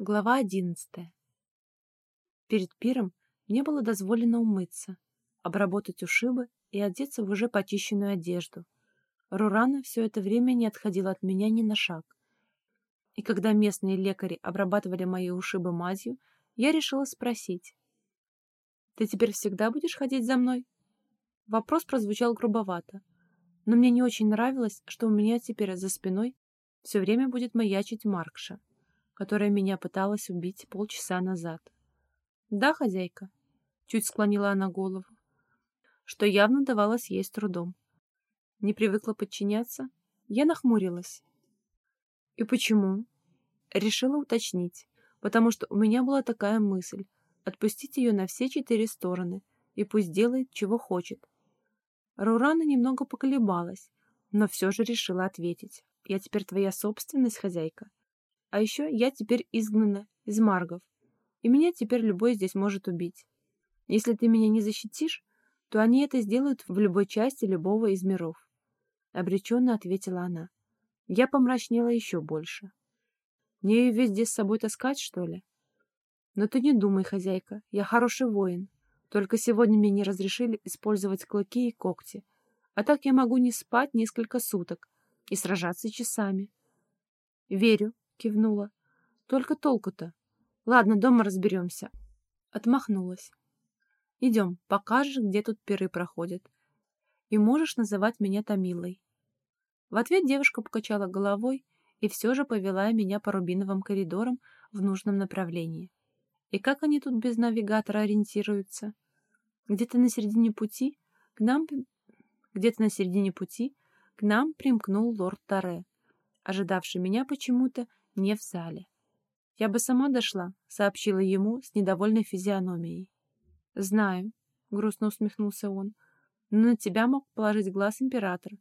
Глава одиннадцатая. Перед пиром мне было дозволено умыться, обработать ушибы и одеться в уже почищенную одежду. Рурана все это время не отходила от меня ни на шаг. И когда местные лекари обрабатывали мои ушибы мазью, я решила спросить. «Ты теперь всегда будешь ходить за мной?» Вопрос прозвучал грубовато, но мне не очень нравилось, что у меня теперь за спиной все время будет маячить Маркша которая меня пыталась убить полчаса назад. «Да, хозяйка», — чуть склонила она голову, что явно давалось ей с трудом. Не привыкла подчиняться, я нахмурилась. «И почему?» Решила уточнить, потому что у меня была такая мысль — отпустить ее на все четыре стороны, и пусть делает, чего хочет. Рурана немного поколебалась, но все же решила ответить. «Я теперь твоя собственность, хозяйка. А еще я теперь изгнана из Маргов, и меня теперь любой здесь может убить. Если ты меня не защитишь, то они это сделают в любой части любого из миров. Обреченно ответила она. Я помрачнела еще больше. Мне ее везде с собой таскать, что ли? Но ты не думай, хозяйка, я хороший воин. Только сегодня мне не разрешили использовать клыки и когти. А так я могу не спать несколько суток и сражаться часами. Верю, кивнула. Только толку-то. Ладно, дома разберемся. Отмахнулась. Идем, покажешь, где тут пиры проходят. И можешь называть меня Томилой. В ответ девушка покачала головой и все же повела меня по рубиновым коридорам в нужном направлении. И как они тут без навигатора ориентируются? Где-то на середине пути к нам... Где-то на середине пути к нам примкнул лорд Таре, ожидавший меня почему-то не в зале. «Я бы сама дошла», — сообщила ему с недовольной физиономией. «Знаю», — грустно усмехнулся он, — «но на тебя мог положить глаз император.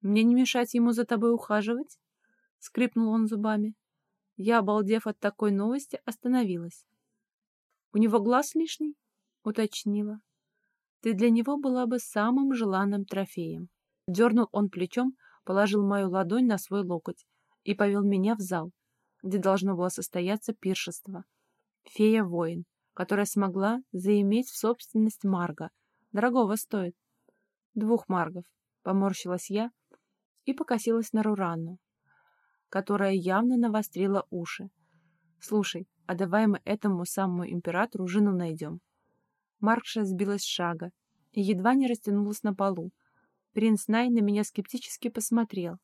Мне не мешать ему за тобой ухаживать?» — скрипнул он зубами. Я, обалдев от такой новости, остановилась. «У него глаз лишний?» — уточнила. «Ты для него была бы самым желанным трофеем». Дернул он плечом, положил мою ладонь на свой локоть и повел меня в зал где должно было состояться пиршество. Фея-воин, которая смогла заиметь в собственность Марга. Дорогого стоит. Двух Маргов. Поморщилась я и покосилась на Руранну, которая явно навострила уши. «Слушай, а давай мы этому самому императору жену найдем». Маркша сбилась с шага и едва не растянулась на полу. Принц Най на меня скептически посмотрел.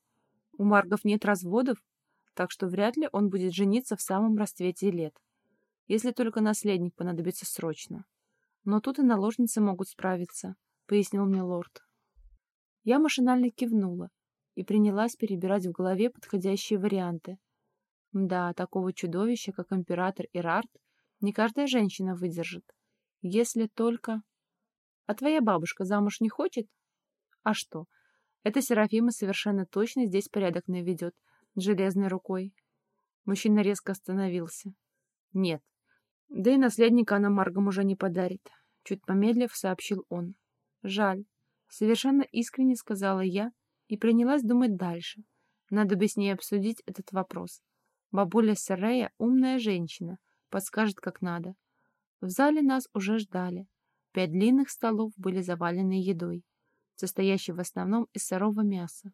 «У Маргов нет разводов?» Так что вряд ли он будет жениться в самом расцвете лет, если только наследник понадобится срочно. Но тут и наложницы могут справиться, — пояснил мне лорд. Я машинально кивнула и принялась перебирать в голове подходящие варианты. Да, такого чудовища, как император Ирарт, не каждая женщина выдержит. Если только... А твоя бабушка замуж не хочет? А что? Эта Серафима совершенно точно здесь порядок наведет, железной рукой. Мужчина резко остановился. Нет. Да и наследника она Маргам уже не подарит. Чуть помедлив, сообщил он. Жаль. Совершенно искренне сказала я и принялась думать дальше. Надо бы с ней обсудить этот вопрос. Бабуля Сарея умная женщина, подскажет как надо. В зале нас уже ждали. Пять длинных столов были завалены едой, состоящей в основном из сырого мяса.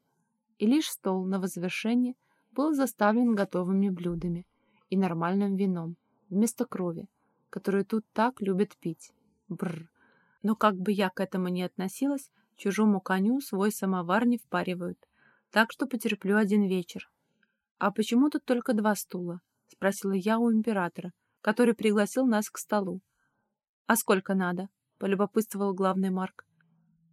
И лишь стол на возвышении был заставлен готовыми блюдами и нормальным вином, вместо крови, которую тут так любят пить. Бррр. Но как бы я к этому ни относилась, чужому коню свой самовар не впаривают, так что потерплю один вечер. «А почему тут только два стула?» — спросила я у императора, который пригласил нас к столу. «А сколько надо?» — полюбопытствовал главный Марк.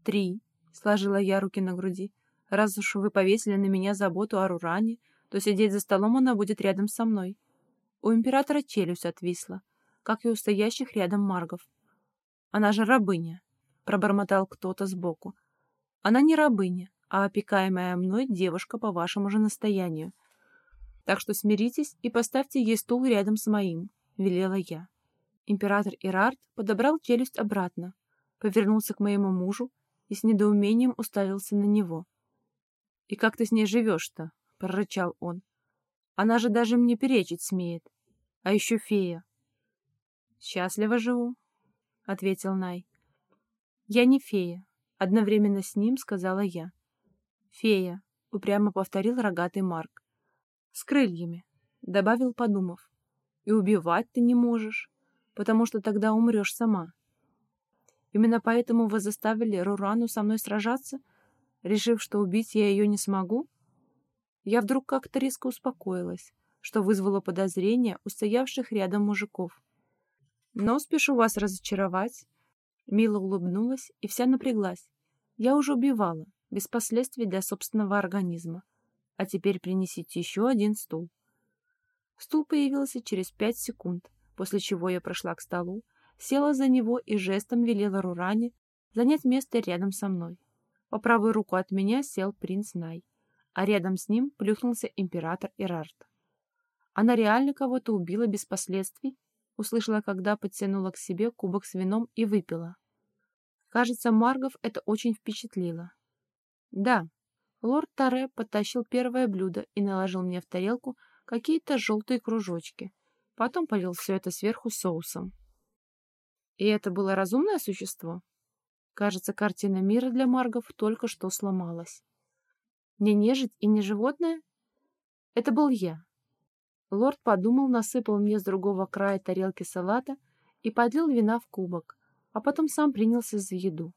«Три», — сложила я руки на груди. «Раз уж вы повесили на меня заботу о Руране, то сидеть за столом она будет рядом со мной. У императора челюсть отвисла, как и у стоящих рядом маргов. «Она же рабыня», — пробормотал кто-то сбоку. «Она не рабыня, а опекаемая мной девушка по вашему же настоянию. Так что смиритесь и поставьте ей стул рядом с моим», — велела я. Император Ирард подобрал челюсть обратно, повернулся к моему мужу и с недоумением уставился на него. «И как ты с ней живешь-то?» — прорычал он. «Она же даже мне перечить смеет. А еще фея. Счастливо живу, — ответил Най. Я не фея, — одновременно с ним сказала я. Фея, — упрямо повторил рогатый Марк. С крыльями, — добавил, подумав. И убивать ты не можешь, потому что тогда умрешь сама. Именно поэтому вы заставили Рурану со мной сражаться, решив, что убить я ее не смогу? Я вдруг как-то резко успокоилась, что вызвало подозрение у стоявших рядом мужиков. Но спешу вас разочаровать. Мила улыбнулась и вся напряглась. Я уже убивала, без последствий для собственного организма. А теперь принесите еще один стул. Стул появился через пять секунд, после чего я прошла к столу, села за него и жестом велела Руране занять место рядом со мной. По правую руку от меня сел принц Най, а рядом с ним плюхнулся император Ирарт. Она реально кого-то убила без последствий? Услышала, когда подтянула к себе кубок с вином и выпила. Кажется, Маргов это очень впечатлило. Да, лорд Таре подтащил первое блюдо и наложил мне в тарелку какие-то желтые кружочки. Потом полил все это сверху соусом. И это было разумное существо? Кажется, картина мира для Маргов только что сломалась. Не нежить и не животное? Это был я. Лорд подумал, насыпал мне с другого края тарелки салата и подлил вина в кубок, а потом сам принялся за еду.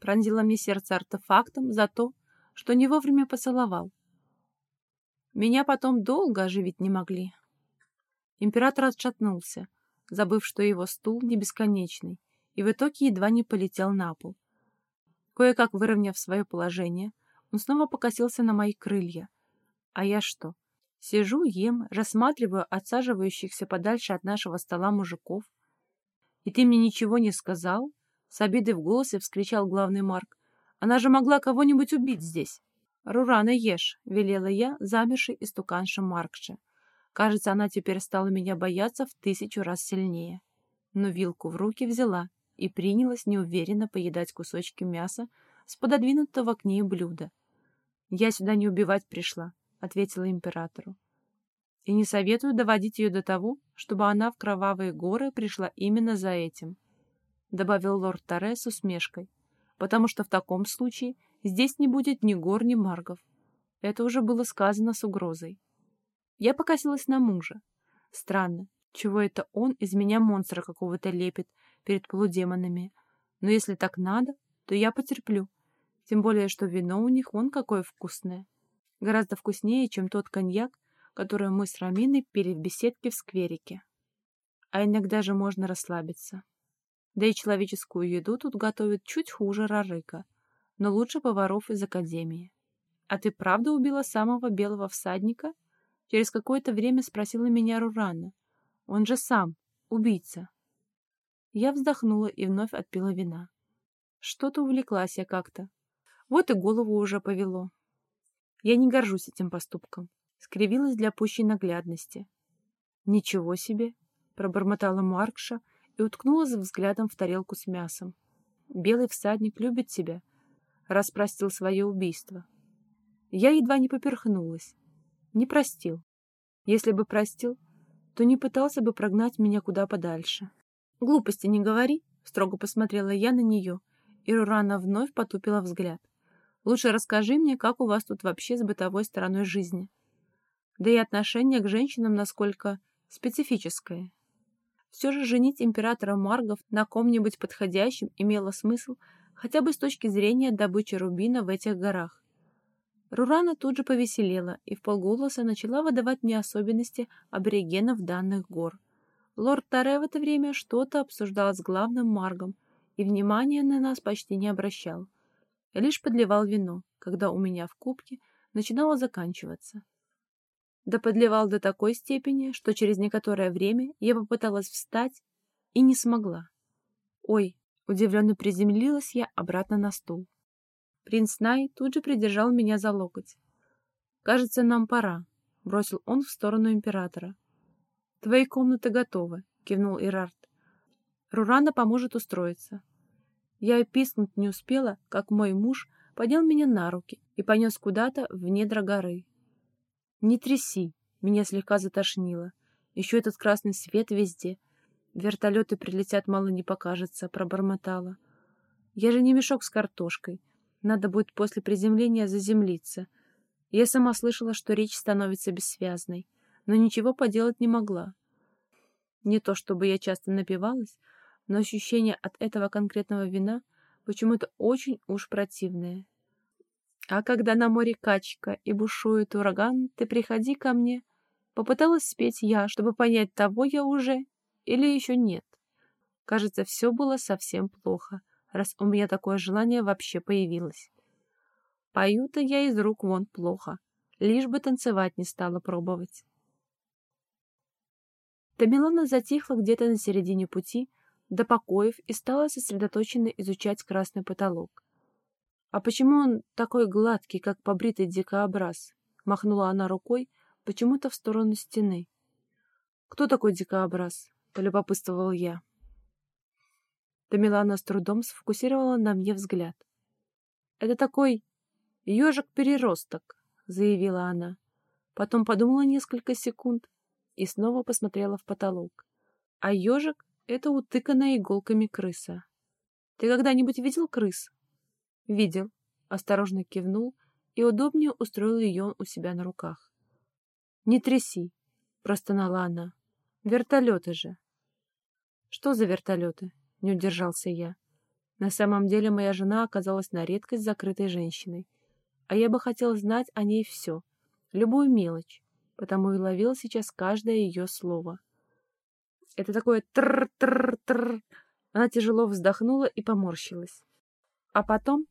Пронзило мне сердце артефактом за то, что не вовремя поцеловал. Меня потом долго оживить не могли. Император отшатнулся, забыв, что его стул не бесконечный, и в итоге едва не полетел на пол. Кое-как выровняв свое положение, он снова покосился на мои крылья. А я что? Сижу, ем, рассматриваю отсаживающихся подальше от нашего стола мужиков. «И ты мне ничего не сказал?» С обидой в голосе вскричал главный Марк. «Она же могла кого-нибудь убить здесь!» «Рурана ешь!» — велела я, замерший истуканша Маркше. Кажется, она теперь стала меня бояться в тысячу раз сильнее. Но вилку в руки взяла и принялась неуверенно поедать кусочки мяса с пододвинутого к ней блюда. «Я сюда не убивать пришла», — ответила императору. «И не советую доводить ее до того, чтобы она в кровавые горы пришла именно за этим», — добавил лорд Торре с усмешкой, «потому что в таком случае здесь не будет ни гор, ни маргов». Это уже было сказано с угрозой. Я покосилась на мужа. Странно, чего это он из меня монстра какого-то лепит перед полудемонами. Но если так надо, то я потерплю. Тем более, что вино у них вон какое вкусное. Гораздо вкуснее, чем тот коньяк, который мы с Раминой пили в беседке в скверике. А иногда же можно расслабиться. Да и человеческую еду тут готовят чуть хуже Рарыка, но лучше поваров из Академии. А ты правда убила самого белого всадника — Через какое-то время спросила меня Рурана. Он же сам, убийца. Я вздохнула и вновь отпила вина. Что-то увлеклась я как-то. Вот и голову уже повело. Я не горжусь этим поступком. Скривилась для пущей наглядности. «Ничего себе!» — пробормотала Маркша и уткнулась взглядом в тарелку с мясом. «Белый всадник любит тебя», — распростил свое убийство. Я едва не поперхнулась. Не простил. Если бы простил, то не пытался бы прогнать меня куда подальше. «Глупости не говори», — строго посмотрела я на нее, и Рурана вновь потупила взгляд. «Лучше расскажи мне, как у вас тут вообще с бытовой стороной жизни. Да и отношение к женщинам насколько специфическое. Все же женить императора Маргов на ком-нибудь подходящем имело смысл хотя бы с точки зрения добычи рубина в этих горах. Рурана тут же повеселела и в полголоса начала выдавать мне особенности аборигенов данных гор. Лорд Таре в это время что-то обсуждал с главным Маргом и внимания на нас почти не обращал. Лишь подливал вино, когда у меня в кубке начинало заканчиваться. Да подливал до такой степени, что через некоторое время я попыталась встать и не смогла. Ой, удивленно приземлилась я обратно на стул. Принц Най тут же придержал меня за локоть. «Кажется, нам пора», — бросил он в сторону императора. «Твои комнаты готовы», — кивнул Ирард. «Рурана поможет устроиться». Я и пискнуть не успела, как мой муж поднял меня на руки и понес куда-то в недра горы. «Не тряси!» — меня слегка затошнило. Еще этот красный свет везде. Вертолеты прилетят, мало не покажется, пробормотала. Я же не мешок с картошкой. Надо будет после приземления заземлиться. Я сама слышала, что речь становится бессвязной, но ничего поделать не могла. Не то чтобы я часто напивалась, но ощущение от этого конкретного вина почему-то очень уж противное. А когда на море качка и бушует ураган, ты приходи ко мне. Попыталась спеть я, чтобы понять, того я уже или еще нет. Кажется, все было совсем плохо, раз у меня такое желание вообще появилось. Пою-то я из рук вон плохо, лишь бы танцевать не стала пробовать. Тамилана затихла где-то на середине пути, до покоев и стала сосредоточенно изучать красный потолок. «А почему он такой гладкий, как побритый дикообраз?» — махнула она рукой почему-то в сторону стены. «Кто такой дикообраз?» — полюбопытствовал я. Тамилана с трудом сфокусировала на мне взгляд. «Это такой ежик-переросток», — заявила она. Потом подумала несколько секунд и снова посмотрела в потолок. А ежик — это утыканная иголками крыса. Ты когда-нибудь видел крыс? Видел. Осторожно кивнул и удобнее устроил ее у себя на руках. Не тряси, простонала она. Вертолеты же. Что за вертолеты? Не удержался я. На самом деле моя жена оказалась на редкость закрытой женщиной. А я бы хотел знать о ней все, любую мелочь, потому и ловил сейчас каждое ее слово. Это такое тр-тр-тр. Она тяжело вздохнула и поморщилась. А потом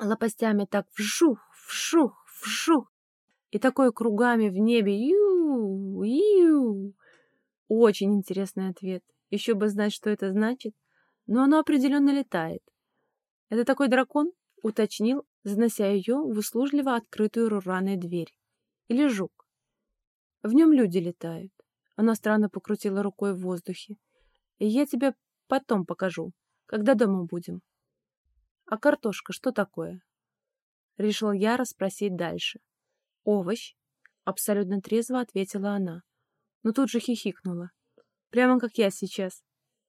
лопастями так вжух, вжух, вжух. И такое кругами в небе. Ю, ю. Очень интересный ответ. Еще бы знать, что это значит. Но оно определенно летает. Это такой дракон? Уточнил, занося ее в услужливо открытую рурраной дверь. Или жук. В нем люди летают. Она странно покрутила рукой в воздухе. И я тебе потом покажу, когда дома будем. А картошка что такое? Решил я расспросить дальше. Овощ, абсолютно трезво ответила она. Но тут же хихикнула. Прямо как я сейчас.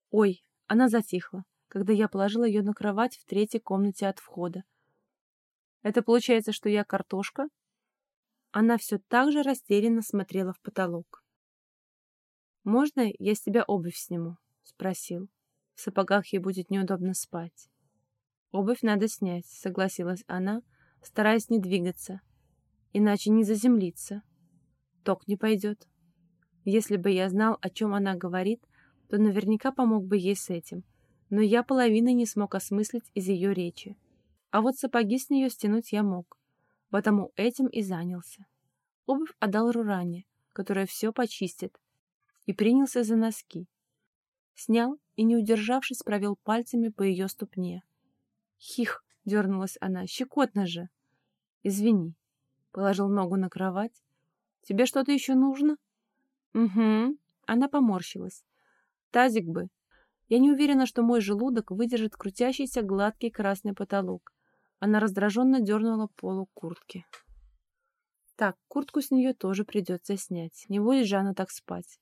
Ой, она затихла, когда я положила ее на кровать в третьей комнате от входа. Это получается, что я картошка? Она все так же растерянно смотрела в потолок. «Можно я с тебя обувь сниму?» — спросил. В сапогах ей будет неудобно спать. «Обувь надо снять», — согласилась она, стараясь не двигаться, иначе не заземлиться. Ток не пойдет. Если бы я знал, о чем она говорит, то наверняка помог бы ей с этим, но я половины не смог осмыслить из ее речи. А вот сапоги с нее стянуть я мог, потому этим и занялся. Обувь отдал Руране, которая все почистит, и принялся за носки. Снял и, не удержавшись, провел пальцами по ее ступне. Хих, дернулась она, щекотно же. Извини. Положил ногу на кровать. Тебе что-то еще нужно? Угу. Она поморщилась. Тазик бы. Я не уверена, что мой желудок выдержит крутящийся гладкий красный потолок. Она раздраженно дернула полу куртки. Так, куртку с нее тоже придется снять. Не будет же она так спать.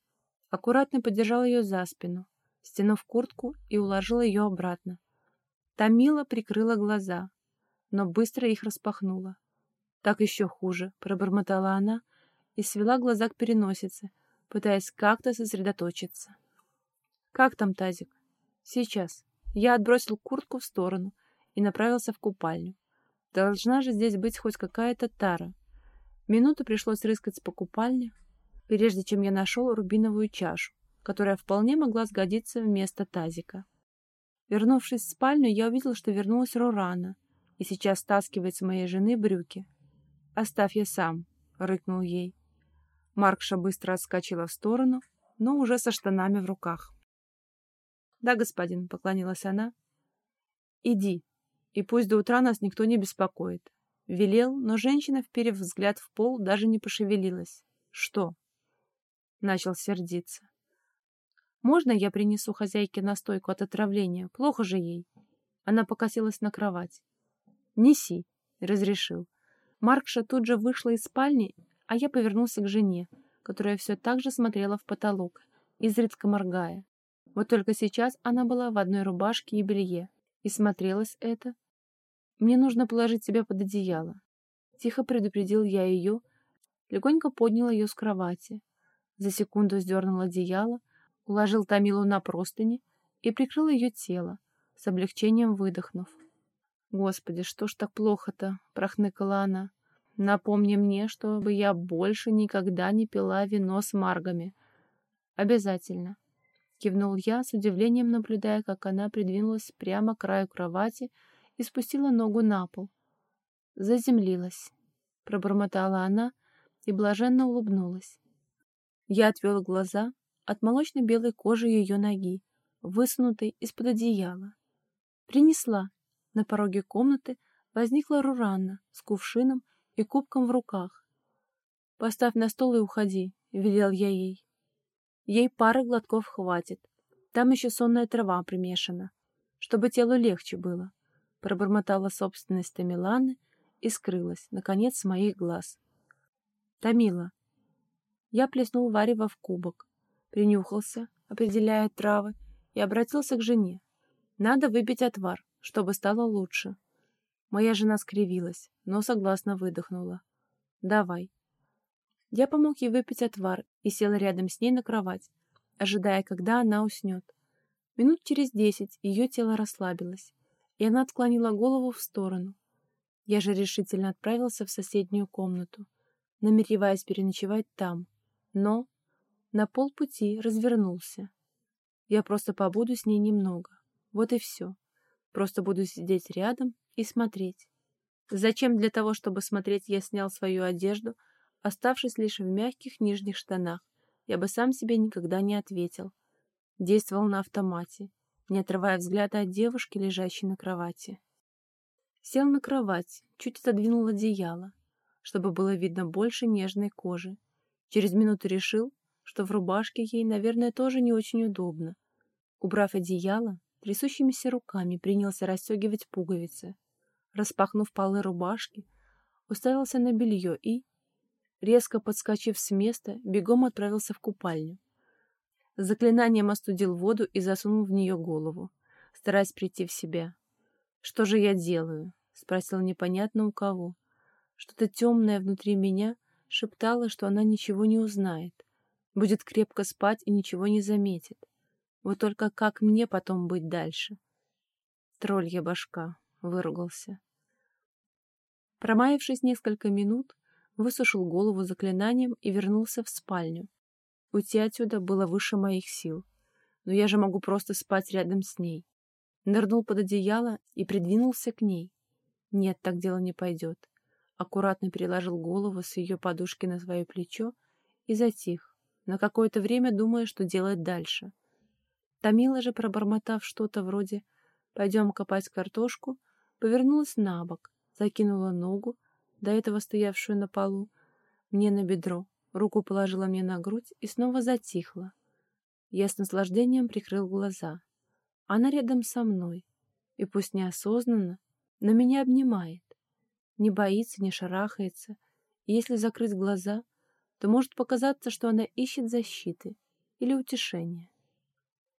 Аккуратно подержал ее за спину, стянув куртку и уложил ее обратно. Тамила прикрыла глаза, но быстро их распахнула. «Так еще хуже», — пробормотала она и свела глаза к переносице, пытаясь как-то сосредоточиться. «Как там тазик?» «Сейчас». Я отбросил куртку в сторону и направился в купальню. Должна же здесь быть хоть какая-то тара. Минуту пришлось рыскать по купальне, прежде чем я нашел рубиновую чашу, которая вполне могла сгодиться вместо тазика. Вернувшись в спальню, я увидел, что вернулась Рорана и сейчас стаскивает с моей жены брюки. «Оставь я сам», — рыкнул ей. Маркша быстро отскочила в сторону, но уже со штанами в руках. «Да, господин», — поклонилась она. «Иди, и пусть до утра нас никто не беспокоит». Велел, но женщина, вперев взгляд в пол, даже не пошевелилась. «Что?» Начал сердиться. «Можно я принесу хозяйке настойку от отравления? Плохо же ей». Она покосилась на кровать. «Неси», — разрешил. Маркша тут же вышла из спальни, а я повернулся к жене, которая все так же смотрела в потолок, изредка моргая. Вот только сейчас она была в одной рубашке и белье, и смотрелось это. «Мне нужно положить себя под одеяло». Тихо предупредил я ее, легонько поднял ее с кровати. За секунду сдернул одеяло, уложил Тамилу на простыни и прикрыл ее тело, с облегчением выдохнув. «Господи, что ж так плохо-то?» — прохныкала она. «Напомни мне, чтобы я больше никогда не пила вино с маргами». «Обязательно», — кивнул я, с удивлением наблюдая, как она придвинулась прямо к краю кровати и спустила ногу на пол. «Заземлилась», — пробормотала она и блаженно улыбнулась. Я отвел глаза от молочно-белой кожи ее ноги, высунутой из-под одеяла. Принесла. На пороге комнаты возникла Руранна с кувшином и кубком в руках. «Поставь на стол и уходи», — велел я ей. Ей пары глотков хватит. Там еще сонная трава примешана, чтобы телу легче было. Пробормотала собственность Тамиланы и скрылась, наконец, с моих глаз. Тамила. Я плеснул варево в кубок, принюхался, определяя травы, и обратился к жене. Надо выпить отвар, чтобы стало лучше. Моя жена скривилась, но согласно выдохнула. «Давай». Я помог ей выпить отвар и сел рядом с ней на кровать, ожидая, когда она уснет. Минут через десять ее тело расслабилось, и она отклонила голову в сторону. Я же решительно отправился в соседнюю комнату, намереваясь переночевать там, но на полпути развернулся. Я просто побуду с ней немного. Вот и все. Просто буду сидеть рядом и смотреть. Зачем для того, чтобы смотреть, я снял свою одежду, оставшись лишь в мягких нижних штанах? Я бы сам себе никогда не ответил. Действовал на автомате, не отрывая взгляда от девушки, лежащей на кровати. Сел на кровать, чуть отодвинул одеяло, чтобы было видно больше нежной кожи. Через минуту решил, что в рубашке ей, наверное, тоже не очень удобно. Убрав одеяло, трясущимися руками принялся расстегивать пуговицы. Распахнув полы рубашки, уставился на белье и, резко подскочив с места, бегом отправился в купальню. заклинанием остудил воду и засунул в нее голову, стараясь прийти в себя. «Что же я делаю?» — спросил непонятно у кого. Что-то темное внутри меня шептало, что она ничего не узнает, будет крепко спать и ничего не заметит. Вот только как мне потом быть дальше? Троллья башка, выругался. Промаявшись несколько минут, высушил голову заклинанием и вернулся в спальню. Уйти отсюда было выше моих сил, но я же могу просто спать рядом с ней. Нырнул под одеяло и придвинулся к ней. Нет, так дело не пойдет. Аккуратно переложил голову с ее подушки на свое плечо и затих, на какое-то время думая, что делать дальше — Тамила же, пробормотав что-то вроде «пойдем копать картошку», повернулась на бок, закинула ногу, до этого стоявшую на полу, мне на бедро, руку положила мне на грудь и снова затихла. Я с наслаждением прикрыл глаза. Она рядом со мной, и пусть неосознанно, но меня обнимает. Не боится, не шарахается, и если закрыть глаза, то может показаться, что она ищет защиты или утешения.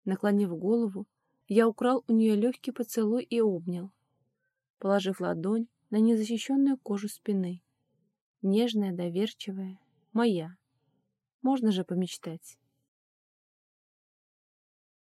Наклонив голову, я украл у нее легкий поцелуй и обнял, положив ладонь на незащищенную кожу спины. Нежная, доверчивая, моя. Можно же помечтать.